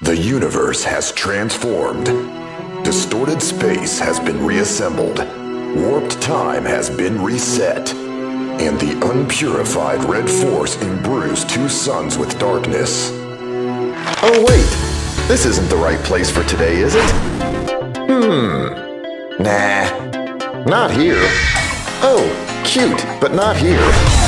The universe has transformed. Distorted space has been reassembled. Warped time has been reset. And the unpurified red force imbues two suns with darkness. Oh wait, this isn't the right place for today, is it? Hmm. Nah, not here. Oh, cute, but not here.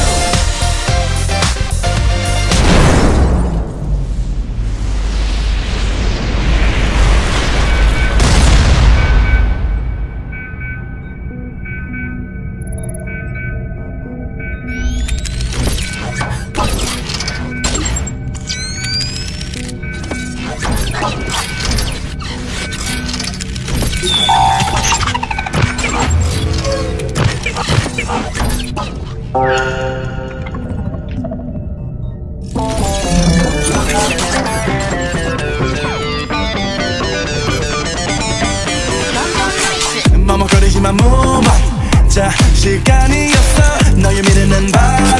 머뭇거리지만 move on 자 시간이었어. 너의 미래는 바로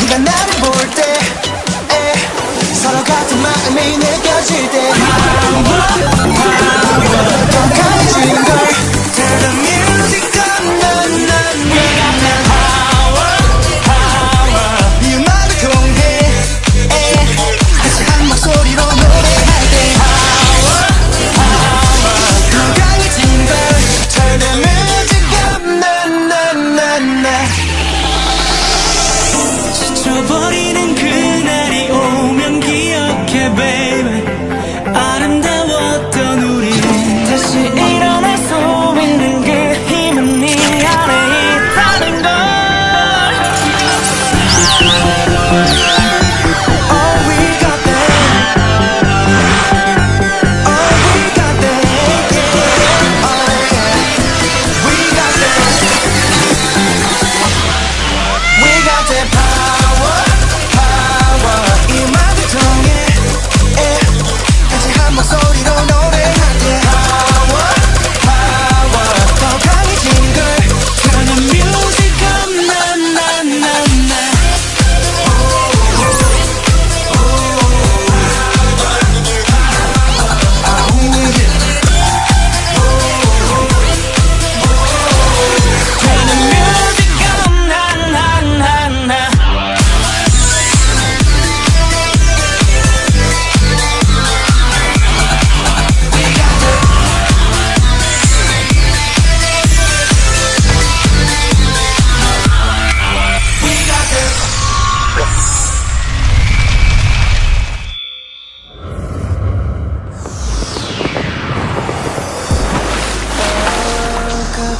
네가 나를 볼 때 서로 같은 마음이 느껴질 때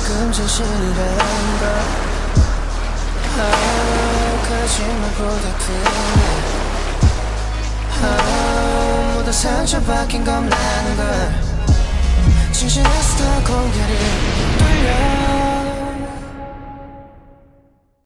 조금 진실이란 걸. 아, 거짓말보다 그네 아, 모두 상처받긴 겁나는 걸. 진실에서 다 고개를 돌려.